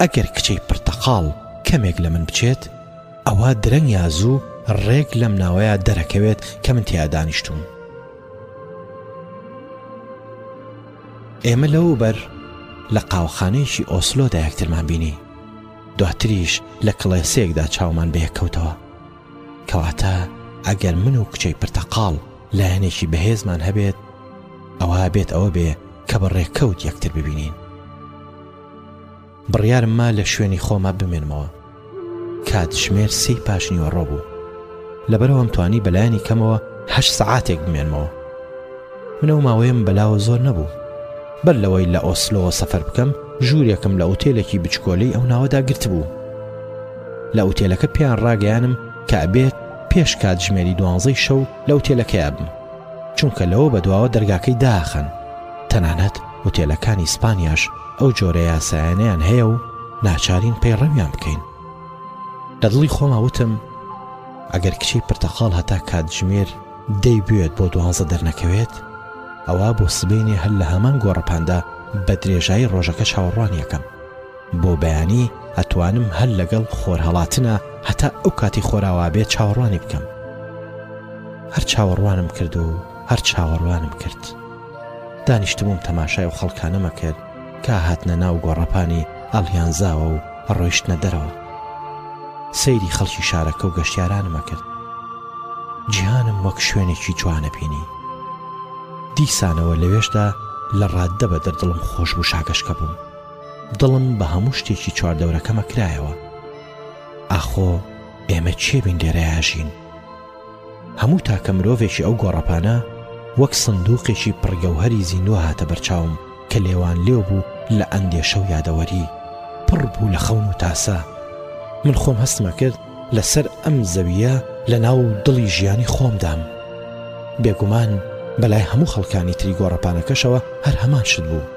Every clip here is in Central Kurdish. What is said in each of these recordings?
ئەگەر کچەی پرتەقاڵ کەمێک لە من بچێت ئەوە درەنگ یا زوو ڕێک لەم ناوەیە دەرەکەوێت کە من تیا دانیشتوم ئێمە لەوە بەر لە قاوخانەیەکی ئۆسلۆدا یەکترمان بینی دواتریش لە کڵێسێکدا چاومان بەیەککەوتەوە کەواتە ئەگەر من و کچەی پرتەقاڵ لایەنێکی بەهێزمان هەبێت ئەوا بێت ئەوە بێ کە بە ڕێککەوت یەکتر ببینین بڕیارمما لە شوێنی خۆما بمێنمەوە کاتژمێر سی پاشنیوەڕۆ بوو لەبەرەوەم توانی بەلایانی کەمەوە هە سعاتێک بمێنمەوە منە و ماوەیەم بەلاوە زۆر نەبوو بەر لەوەی لە ئۆسلۆوە سەفەر بکەم ژوورێکم لە ئوتێلێکی بچکۆلەی ئەو ناوەدا گرتبوو لە ئوتێلەکە پێیان ڕاگەیانم کە ئەبێت پێش کاتژمێری دوانزەی شەو لە ئوتێلەکەیا بم چونکە لەوە بەدواوە دەرگاکەی داخن تەنانەت ئوتێلەکانی ئیسپانیاش ئەو جۆرە یاسایانیان هەیە و ناچارین پەیڕەویان بکەین لە دڵی خۆما وتم ئەگەر کچی پرتەقاڵ هەتا کاتژمێر دەی بوێت بۆ دوانزە دەرنەکەوێت ئەوە بۆ سبینێ هەر لە هەمان گۆڕەپاندا بە درێژایی ڕۆژەکە چاوەڕوانیەکەم بۆ بەیانی ئەتوانم هەر لەگەڵ خۆرهەڵاتنە هەتا ئەو کاتی خۆراوابێ چاوەڕوانی بکەم هەر چاوەڕوانم کرد و هەر چاوەڕوانم کرد دانیشتبووم تەماشای و خەڵکانەمە کرد کا هاتنە ناو گۆڕەپانی ئەڵیانزاوە و ڕۆیشتنە دەرەوە سەیری خەڵکی شارەکە و گەشتیارانمە کرد جیهانم وەک شوێنێکی جوانە بینی دیسانەوە لەوێشدا لە ڕاددە بە دەردڵم خۆش بوو شاگەشکە بووم دڵم بە هەموو شتێکی چواردەورەکەمە کرایەوە ئاخۆ ئێمە چێ بین لێرەیاژین هەموو تاکە مرۆڤێکی ئەو گۆڕەپانە وەک سندوقێکی پڕگەوهری زیندوە هاتە بەرچاوم کە لێوان لێو بوو لە ئەندێشە و یادەوەری پڕ بوو لە خەون و تاسە من خۆم هەستمە کرد لەسەر ئەم زەویە لە ناو دڵی ژیانی خۆمدام بێگومان بەلای هەموو خەڵکانی تری گۆڕەپانەکەشەوە هەر هەمان شت بوو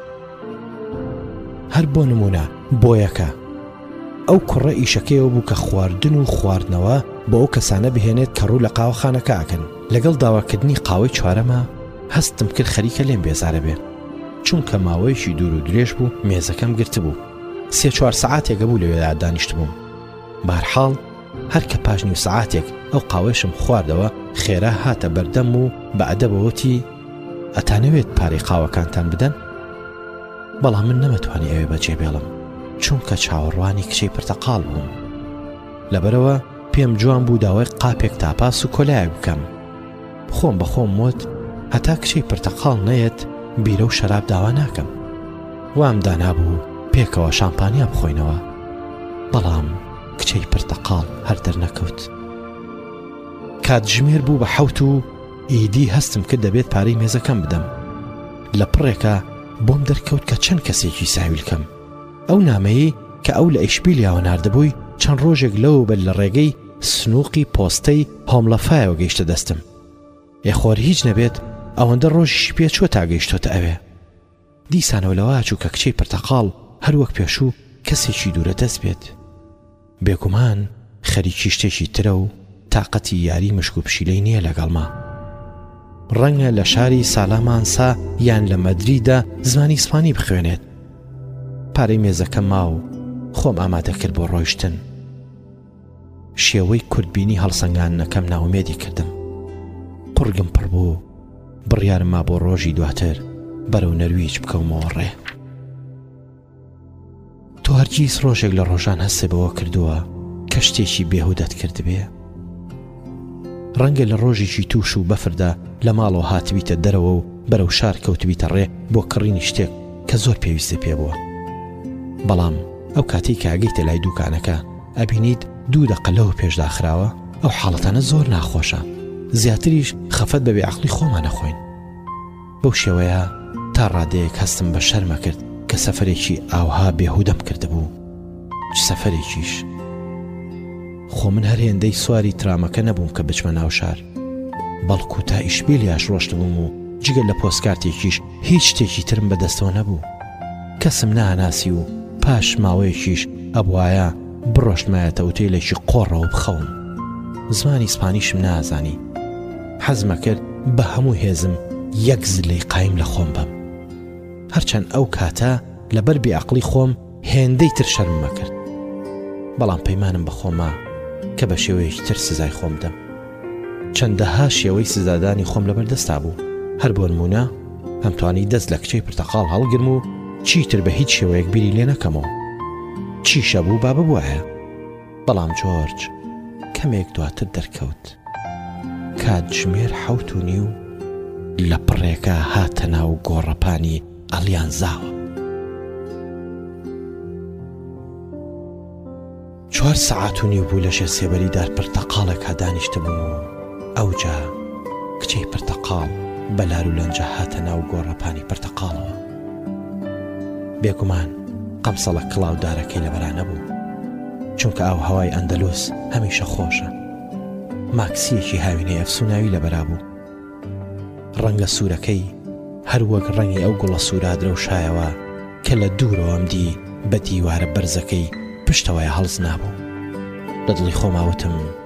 هەر بۆ نمونە بۆیەکە ئەو کوڕە ئیشەکەیەوە بوو کە خواردن و خواردنەوە بۆ ئەو کەسانە بهێنێت کە ڕوو لە قاوەخانەکە ئەکەن لەگەڵ داواکردنی قاوەی چوارەمە هەستم کرد خەریکە لێم بێزارە بێ چونکە ماوەیەکی دوور و درێژ بوو مێزەکەم گرتبوو سێ چوار سعاتێکە بوو لەوێدا دانیشت بووم بارحاڵ هەر کە پاژنی و سعاتێک ئەو قاوەشم خواردەوە خێرا هاتە بەردەم و بە ئەدەبەوەتی ئەتانەوێت پارەی قاوەکانتان بدەن بەڵام من نەمەتوانی ئەوێ بەجێ بێڵم چونکە چاوەڕوانی کچەی پرتەقاڵ بووم لەبەرەوە پێم جوان بوو داوای قاپێک تاپاس و کۆلایەک بکەم خۆم بە خۆم وت هەتا کچەی پرتەقاڵ نەیەت بیرە و شەراب داوا ناکەم وام دانابوو پێکەوە شامپانیا بخۆینەوە بەڵام کچەی پرتەقاڵ هەر دەرنەکەوت کاتژمێر بوو بە حەوت و ئیدی هەستم کرد دەبێت پارەی مێزەکەم بدەم لە پڕێکە بۆم دەرکەوت کە چەند کەسێکی ساویلکەم ئەو نامەیە کە ئەو لە ئیشبیلیاوە نردبووی چەند ڕۆژێک لەو بەر لە ڕێگەی سنووقی پۆستەی هۆملەفایەوە گەیشتە دەستم ئێخۆر هیچ نەبێت ئەوەندە ڕۆژیشی پێچوە تا گەیشتۆتە ئەوێ دیسانەوە لەوە چوو کە کچەی پرتەقاڵ هەر وەک پێشوو کەسێکی دوورە دەست بێت. بێگومان خەریکی شتێکی ترە و تاقەتی یاری مشک و پشیلەی نییە لەگەڵما. ڕەنگە لە شاری سالامانسا یان لە مەدریدە زمانی ئیسپانی بخوێنێت. پارەی مێزەکە ما و خۆم ئامادە کرد بۆ ڕۆیشتن. شێوەی کورتبینی هەڵسەنگاندنەکەم ناومێدی کردم قڕگم پڕ بوو بڕیارم ما بۆ ڕۆژی دواتر بەرەو نەرویج بکەومەوە ڕێ تۆ هەرگیز ڕۆژێک لە ڕۆژان هەستێ بەوە کردووە کە شتێکی بێهودەت کردبێ ڕەنگە لە ڕۆژێکی تووش و بەفردا لە ماڵەوە هاتبیتە دەرەوە و بەرەو شار کەوتبیتە ڕێ بۆ کڕینی شتێک کە زۆر پێویستت پێ بووە. بەڵام ئەو کاتەی کە ئەگەیتە لای دووکانەکە ئەبینیت دوو دەقە لەوە پێش داخراوە؟ ئەو حاڵەتانە زۆر ناخۆشە. زیاتریش خەفەت بە بێ عەقڵی خۆمان ئەخۆین. بەو شێوەیە تا ڕادەیەک هەستم بە شەرم ئەکرد کە سەفەرێکی ئاوها بێهودەم کردبوو. چ سەفەرێکیش! خۆ من هەر هێندەی سواری ترامەکە نەبووم کە بچمە ناو شار، بەڵکو تا ئیشبیلیاش ڕۆشتبووم و جگە لە پۆستکارتێکیش هیچ شتێکی ترم بە دەستەوە نەبوو. کەسم نەئەناسی و پاش ماوەیەکیش ئەبوایە بڕۆشتمایەتە ئوتێلێکی قۆڕەوە بخەوم. زمانی سپانیشم نەئەزانی. حەزمەکرد بە هەموو هێزم یەک زلەی قایم لە خۆم بم. هەرچەند ئەو کاتە لەبەر بێئەقڵی خۆم هێندەی تر شەرممەکرد. بەڵام پەیمانم بە خۆما کە بە شێوەیەکی تر سزای خۆم بدەم. چەندەها شێوەی سزادانی خۆم لەبەر دەستا بوو. هەر بۆ نموونە، ئەمتوانی دەست لە کچەی پرتەقاڵ هەڵگرم و چیتر بە هیچ شێوەیەک بیری لێ نەکەمەوە. چیشە بوو با ببوایە. بەڵام جۆرج کەمێک دواتر دەرکەوت. کاتژمێر حەوت و نیو لە پڕێکا هاتە ناو گۆڕەپانی ئەلیانزاوە. چوار سەعات و نیو بوو لە ژێر سێبەری دار پرتەقاڵێکا دانیشتبووم و ئەوجا کچەی پرتەقاڵ بە لار و لەنجە هاتە ناو گۆڕەپانی پرتەقاڵەوە. بێگومان قەمسەڵە کڵاودارەکەی لەبەرا نەبوو، چونکە ئاووهەوای ئەندەلوس هەمیشە خۆشە. ماکسییەکی هاوینەی ئەفسووناوی لەبەرا بوو. ڕەنگە سوورەکەی هەر وەک ڕەنگی ئەو گوڵە سوورە درەوشایەوە کە لە دوورەوەم دی بە دیوارە بەرزەکەی پشتەوەیا هەڵزنابوو. لە دڵی خۆما وتم.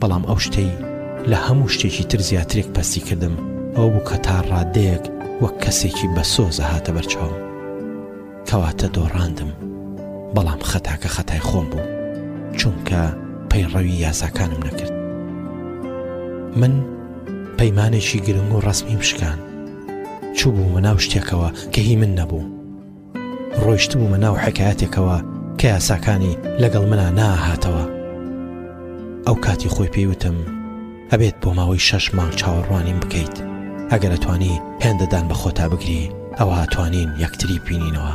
بەڵام ئەو شتەی لە هەموو شتێکی تر زیاترێک پەستی کردم ئەوە بوو کە تا ڕادەیەک وەک کەسێکی بە سۆزە هاتە بەرچاوم کەواتە دۆڕاندم بەڵام خەتاکە خەتای خۆم بوو چونکە پەیڕەوی یاساکانم نەکرد من پەیمانێکی گرنگ و ڕسمیم شکان چوو بوومە ناو شتێکەوە کە هی من نەبوو ڕۆیشتبوومە ناو حەکایەتێکەوە کە یاساکانی لەگەڵ منا ناهاتەوە ئەو کاتی خۆی پێی وتم ئەبێت بۆ ماوەی شەش مانگ چاوەڕوانیم بکەیت ئەگەر ئەتوانی هێندەدان بە خۆتا بگری ئەوە ئەتوانین یەکتری بینینەوە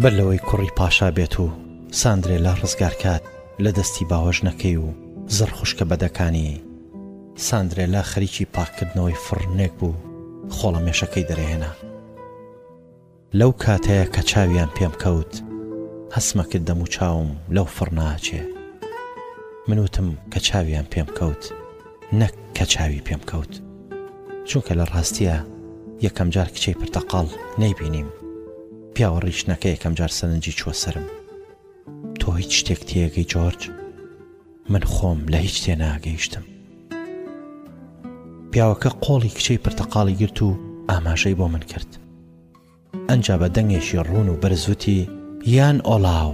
بەر لەوەی کوڕی پاشا بێت و ساندرێلا ڕزگارکات لە دەستی باوەژنەکەی و زڕ خوشکە بەدەکانی، ساندرێلا خەریکی پاککردنەوەی فڕنێک بوو خۆڵەمێشەکەی دەرێهێنا. لەو کاتەیە کە چاویان پێم کەوت هەستمەکرد دەموچاوم لەو فڕنە ئاچێ. من وتم کە چاویان پێم کەوت. نەک کە چاوی پێم کەوت چونکە لە ڕاستیە یەکەم جار کچەی پرتەقاڵ نەیبینیم پیاوە ڕیشنەکە یەکەم جار سەرنجی چووە سرم تۆ هیچ شتێک تێگەی جۆرج من خۆم لە هیچ تێ ناگەیشتم پیاوەکە قۆڵی کچەی پرتەقاڵی گرت و ئاماژەی بۆ من کرد ئەجا بە دەنگێکی ڕوون و بەرزوتی یان ئۆلاو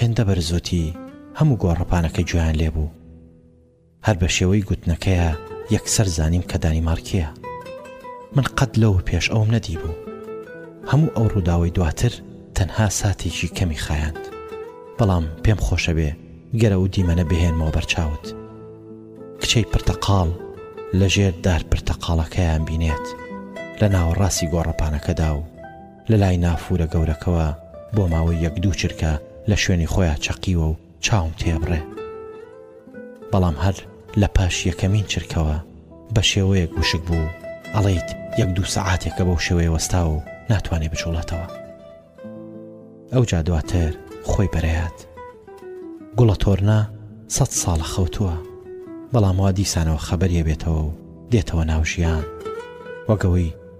هێندە بەرزوتی هەموو گۆڕەپانەکە گویان لێبوو هەر بە شێوەی گوتنەکەیا یەکسەر زانیم کە دانیمارکییە. من قەت لەوە پێش ئەوم نەدیبوو. هەموو ئەو ڕووداوەی دواتر تەنها ساتێکی کەمی خایاند. بەڵام پێم خۆشەبێ گەر ئەو دیمەنە بهێنمەوە بەرچاوت. کچەی پرتەقاڵ لە ژێر دار پرتەقاڵەکەیان بینێت لە ناوەڕاستی گۆڕەپانەکەدا و لە لای نافوورە گەورەکەوە بۆ ماوەی یەک دوو چرکە لە شوێنی خۆیان چەقیوە و چاوم تێبڕێ بەڵام هەر لە پاش یەکەمین چرکەوە بە شێوەیەک وشک بوو ئەڵێیت یەک دوو سەعاتێکە بەو شێوەیە وەستاوە و ناتوانێ بچوڵاتەوە ئەوجا دواتر خۆی بەرەیات گوڵە تۆرنا سەد ساڵە خەوتووە بەڵام وا دیسانەوە خەبەریە بێتەوە و دێتەوە ناو ژیان وەگەوەی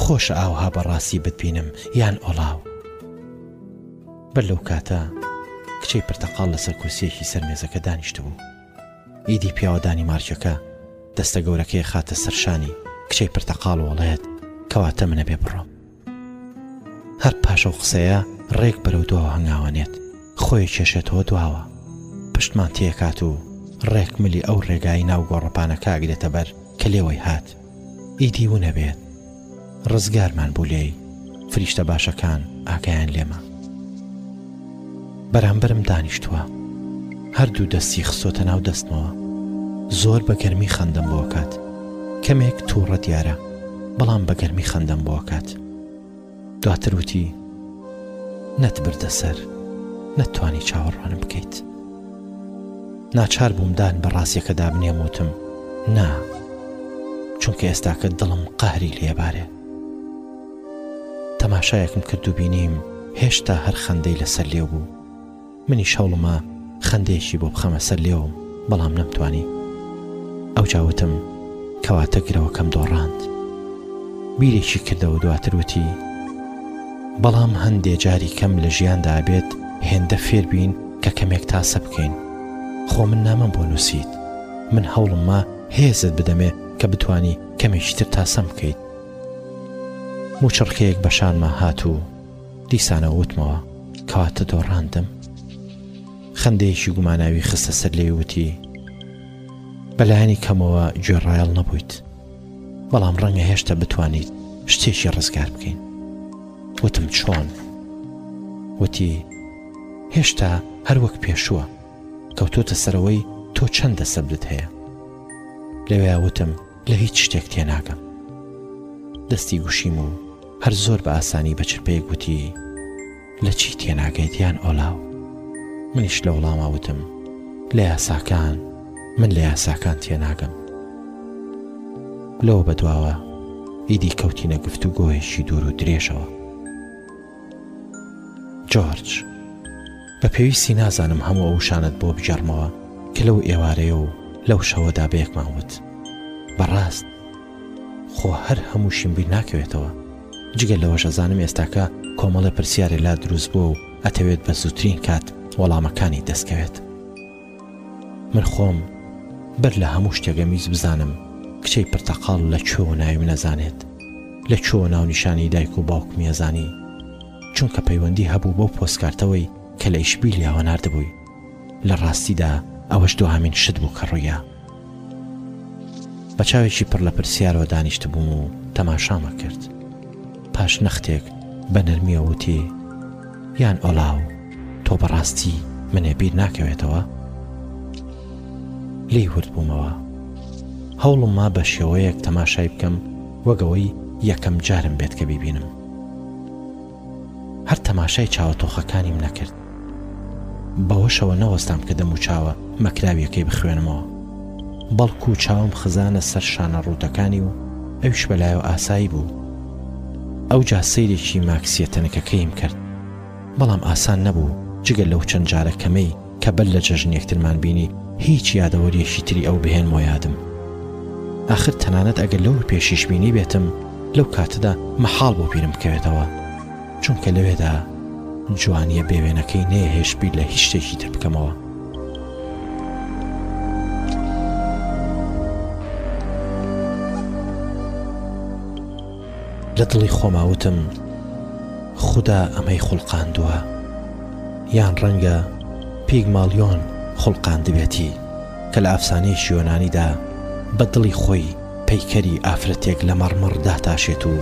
خۆشە ئاوها بە ڕاستی بتبینم یان ئۆڵاو. بەر لەو کاتە کچەی پرتەقاڵ لەسەر کورسیەکی سەر مێزەکە دانیشتبوو. ئیدی پیاوە دانیمارکیەکە دەستە گەورەکەی ئەخاتە سەر شانی کچەی پرتەقاڵ و ئەڵێت کەواتە من ئەبێ بڕۆم. هەر پاش ئەو قسەیە ڕێک بەرەو دواوە هەنگاوەنێت خۆی ئەکێشێتەوە دواوە. پشتمان تێکات و ڕێک ملی ئەو ڕێگای ناو گۆڕەپانەکە ئەگرێتە بەر کە لێوەی هات. ئیدی ونەبێت ڕزگارمان بوو لێی فریشتە باشەکان ئاگایان لێمە بەرامبرم دانیشتووە هەردوو دەستی خسۆتە ناو دەستمەوە زۆر بە گەرمی خەندەم بۆکات کەمێک تووڕە دیارە بەڵام بە گەرمی خەندەم بۆکات دواتر وتی، نەتبردە سەر، نەتتوانی چاوەڕوانم بکەیت. ناچار بووم دان بە ڕاستیەکەدا بنێم و وتم، نا، چونکە ئێستاکە دڵم قەهری لێبارێ. تەماشایەکم کرد و بینیم هێشتا هەر خەندەی لەسەر لێو بوو. منیش هەوڵمە خەندەیەکی بۆ بخەمە سەر لێوم بەڵام نەمتوانی ئەوجا وتم کەواتە گرەوەکەم دۆڕاند بیرێکی کردەوە دواتر وتی بەڵام هەندێ جاری کەم لە ژیاندا بێت هێندە فێربین کە کەمێک تاسە بکەین خۆ من نامەم بۆ نووسیت من هەوڵمە هێزت بدەمێ کە بتانی کەمێکی تر تاسەم بکەیت موچڕکەیەک بەشانما هات و دیسانەوە وتمەوە، کەواتە دۆڕاندم؟ خەندەیەکی گوماناوی خستە سەر لێوی وتی، بە لایەنی کەمەوە گوێڕایەڵ نەبوویت، بەڵام ڕەنگە هێشتا بتوانیت شتێکی ڕزگار بکەین. وتم چۆن؟ وتی، هێشتا هەر وەک پێشووە، کەوتۆتە سەرەوەی تۆ چەندە سەبرت هەیە؟ لەوێ وتم، لە هیچ شتێک تێناگەم. دەستی گوشیم و هەر زۆر بە ئاسانی بە چرپەیەک گوتی، لە چی تێناگەی دیان ئۆلاو؟ منیش لە وەڵاما وتم، لە یاساکان، من لە یاساکان تێناگەم. لەوە بەدواوە ئیدی کەوتینە گفتوگۆیەکی دوور و درێژەوە. جۆرج. بە پێویستی نازانم هەموو ئەو وشانەت بۆ بگێڕمەوە کە لەو ئێوارەیە و لەو شەوەدا بەیەکمان وت. بەڕاست خۆ هەر هەمووشیم بیر ناکەوێتەوە. جگە لەوەش ئەزانم ئێستاکە کۆمەڵێ پرسیارێ لات دروست بووە و ئەتەوێت بە زووترین کات وەڵامەکانی دەستکەوێت. من خۆم بەر لە هەموو شتێک ئەمویست بزانم کچەی پرتەقاڵ لە کوێوە ناوی من ئەزانێت، لە کوێوە ناونیشانی دایک و باوکمی ئەزانی. چونکە پەیوەندی هەبوو بەو پۆستکارتەوەی کە لە ئیشبیلیاوە ناردبووی، لە ڕاستیدا ئەوەش دوهامین شت بوو کە ڕوویا. بە چاوێکی پڕ لە پرسیارەوە دانیشتبووم و تەماشام ئەکرد. پاش نەختێک بە نەرمیەوە وتی، یان ئۆلاو تۆ بە ڕاستی منێ بیر ناکەوێتەوە؟ لێی ورد بوومەوە. هەوڵم ما بە شێوەیەک تەماشای بکەم وەک ئەوەی یەکەم جارم بێت کە بیبینم. هەر تەماشای چاوە تۆخەکانیم نەکرد بەوەشەوە نەوەستام کە دەم و چاوە مەکراویەکەی بخوێنمەوە بەڵکو و چاوم خزانە سەر شانە ڕووتەکانی و ئەوش بەلایەوە ئاسایی بوو ئەو جا سەیرێکی ماکسیە تەنەکەکەیم کرد بەڵام ئاسان نەبوو جگە لەو چەند جارە کەمەی کە بەر لە جەژن یەکترمان بینی هیچ یادەوەریەکی تری ئەو بهێنمەوە یادم ئاخر تەنانەت ئەگەر لەو پێشیش بینی بێتم لەو کاتەدا مەحاڵ بۆ پیرم بکەوێتەوە چونکە لەوێدا جوانیە بێوێنەکەی نەیەهێش بیر لە هیچ شتێکی تر بکەمەوە لە دڵی خۆما وتم خودا ئەمەی خوڵقاندووە یان ڕەنگە پیگمالیۆن خوڵقاندبێتی کە لە ئافسانەی شیۆنانیدا بە دڵی خۆی پەیکەری ئافرەتێک لە مەڕمەڕ داتاشێت و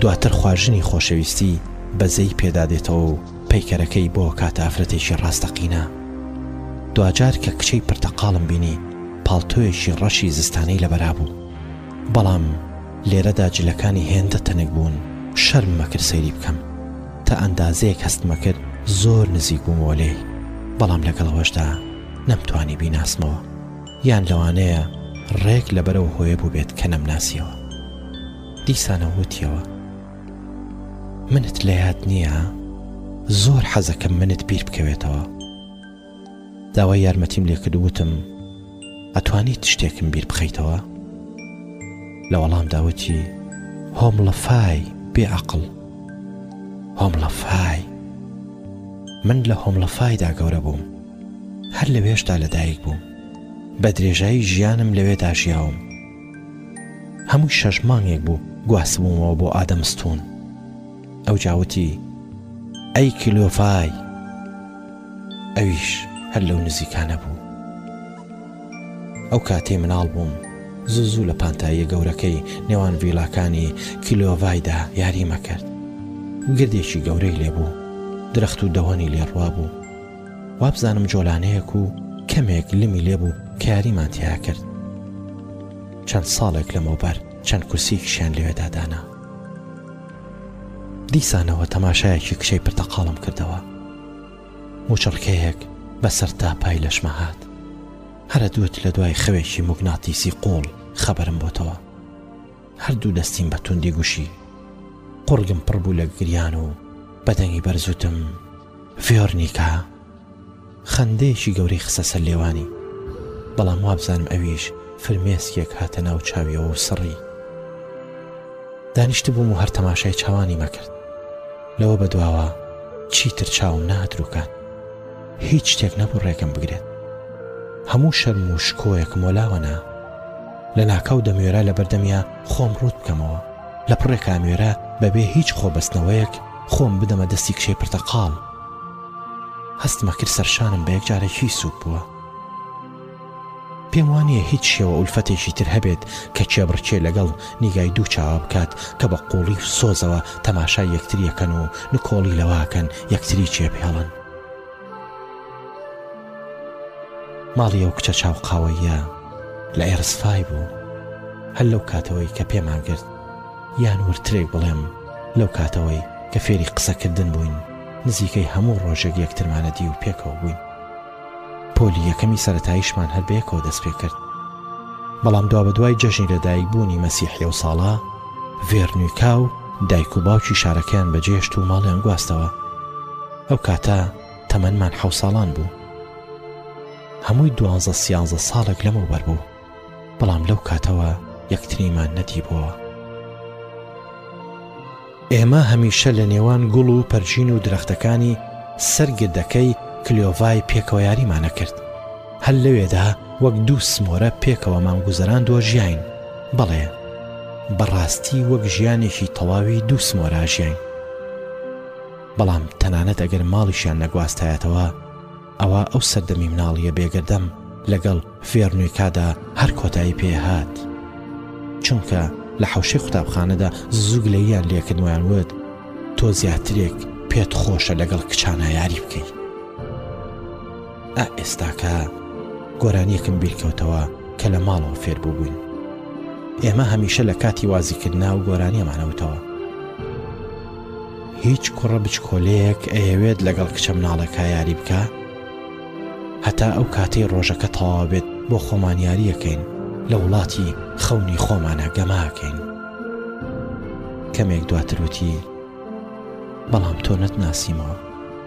دواتر خواژنی خۆشەویستی بەزەی پێدادێتەوە و پەیکەرەکەی بۆ کاتە ئافرەتێکی ڕاستەقینە دواجار کە کچەی پرتەقاڵم بینی پاڵتۆیەکی ڕەشی زستانەی لەبەرابوو بەڵام لێرەدا جلەکانی هێندە تەنک بوون شەرم مەکرد سەیری بکەم، تا ئەندازەیەک هەستمەکرد زۆر نزیک بوومەوە لێی، بەڵام لەگەڵ ئەوەشدا نەمتوانی بیناسمەوە، یان لەوانەیە ڕێک لەبەر ئەو هۆیە بووبێت کە نەمناسیەوە. دیسانەوە وتیەوە. منت لەیاد نییە؟ زۆر حەزەکەم منت بیر بکەوێتەوە. داوای یارمەتیم لێکرد و وتم، ئەتوانیت شتێکم بیر بخەیتەوە؟ لە وەڵامدا وتی، هۆمڵەفای بێ ئەقڵ. هۆمڵەفای! من لە هۆمڵەفایدا گەورە بووم. هەر لەوێشدا لەدایک بووم. بە درێژایی ژیانم لەوێدا ژیاوم. هەمووی شەش مانگێک بوو گواستبوومەوە بۆ ئادەمستوون. ئەوجا وتی، ئەی کلۆفای! ئەویش هەر لەو نزیکانە بوو. ئەو کاتەی مناڵ بووم زوو زوو لە پانتاییە گەورەکەی نێوان ڤیلاکانی کیلۆڤایدا یاریم ئەکرد. گردێکی گەورەی لێ بوو، درەخت و دەوەنی لێ ڕوا بوو. وابزانم جۆلانەیەک و کەمێک لمی لێ بوو کە یاریمان تیا کرد. چەند ساڵێک لەمەوبەر چەند کورسیکیشیان لەوێدا دانا. دیسانەوە تەماشایەکی کشەی پرتەقاڵم کردەوە. موچڕکەیەک بە سەرتاپای لەشمە هات. هەرە دوت لە دوای خەوێکی موگناتیسی قووڵ خەبەرم بۆتەوە. هەر دوو دەستیم بە توندی گوشی. قوڕگم پڕ بوو لە گریان و بە دەنگی بەرز وتم، ڤیۆرنیکا! خەندەیەکی گەورەی خستە سەر لێوانی. بەڵام وابزانم ئەویش فرمێسکێک هاتە ناو چاویەوە و سڕی. دانیشتبووم و هەر تەماشای چاوانیم ئەکرد. لەوە بەدواوە چیتر چاوم نەئەتروکان. هیچ شتێک نەبوو ڕێگەم بگرێت. هەموو شەرم و شکۆیەکم وەلاوە نا. لە ناکاو دەموێرا لەبەردەمیا خۆم ڕووت بکەمەوە. لە پڕێکا ئەموێرا بەبێ هیچ خۆبەستنەوەیەک خۆم بدەمە دەستی کشەی پرتەقاڵ. هەستمەکرد سەرشانم بە یەکجارەکی سووک بووە. پێم وانیە هیچ شێوە ئولفەتێکی تر هەبێت کە کێبڕکێ لەگەڵ نیگای دوو چاوا بکات کە بە قوڵی و سۆزەوە تەماشای یەکتریەکەن و نکۆڵی لەواکەن یەکتری چێبهێڵن ماڵی ئەو کچە چاو قاوەیە لە ئێرسفای بوو هەر لەو کاتەوەی کە پێمان گرت یان ورترێک بڵێم لەو کاتەوەی کە فێری قسەکردن بووین نزیکەی هەموو ڕۆژێک یەکترمانە دی و پێکەوە بووین پۆلی یەکەمی سەرەتاییشمان هەر بەیەکەوە دەست پێ کرد. بەڵام دوابەدوای جەژنی لەدایکبوونی مەسیح لەو ساڵە، ڤێرنیکا و دایک و باوکی شارەکەیان بەجێهێشت و ماڵیان گواستەوە. ئەو کاتە تەمەنمان حەوت ساڵان بوو. هەمووی دوانزە سیانزە ساڵێک لەمەوبەر بوو. بەڵام لەو کاتەوە یەکتریمان نەدیبەوە. ئێمە هەمیشە لە نێوان گوڵ و پەرچین و درەختەکانی سەر گردەکەی کلیۆڤای پێکەوە یاریمانە کرد هەر لەوێدا وەک دوو سمۆرە پێکەوە مامگوزەران دۆ ژیاین بەڵێ بەڕاستی وەک ژیانێکی تەواوی دوو سمۆراژیین بەڵام تەنانەت ئەگەر ماڵیشیان نەگواستایەتەوە ئەوا ئەو سەردەمی مناڵیە بێگەردەم لەگەڵ ڤێرنویکادا هەر کۆتایی پێهات چونکە لە حوشەی قوتابخانەدا زوگ لەیان لێکردویان وت تۆ زیاترێک پێت خۆشە لەگەڵ کچانە یاری بکەیت ئێستاکە گۆرانیەکم بیرکەوتەوە کە لە ماڵەوە فێر ببووین ئێمە هەمیشە لە کاتی وازیکردنا و گۆرانیەمانەوتەوە هیچ کوڕە بچکۆلەیەک ئەیەوێت لەگەڵ کچە مناڵەکە یاری بکە هەتا ئەو کاتەی ڕۆژەکە تەواو بێت بۆ خۆمان یاریەکەین لە وڵاتی خەونی خۆمانە گەماکەین کەمێک دواتروتی بەڵام تۆ نەتناسیمەوە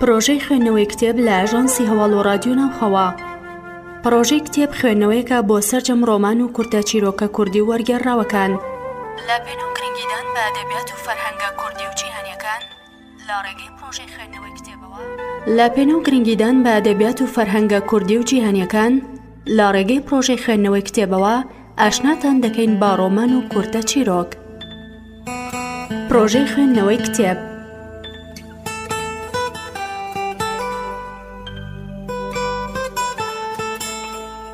پڕۆژەی خوێندنەوەی کتێب لە ئاژانسی هەواڵ و رادیو ناوخەوە پڕۆژەی کتێب خوێندنەوەیەکە بۆ سەرجەم ڕۆمان و کورتە چیرۆکە کوردی و وەرگێڕراوەکان لە پێناو گرنگیدان بە ئەدەبیات و فەرهەنگە کوردی و جیهانیەکان لە ڕێگەی پرۆژەی خوێندنەوەی کتێبەوە لە پێناو گرنگیدان بە ئەدەبیات و فەرهەنگە کوردی و جیهانیەکان لە ڕێگەی پرۆژەی خوێندنەوەی کتێبەوە ئاشناتان دەکەین با ڕۆمان و کورتە چیرۆک پرۆژەی خوێندنەوەی کتێب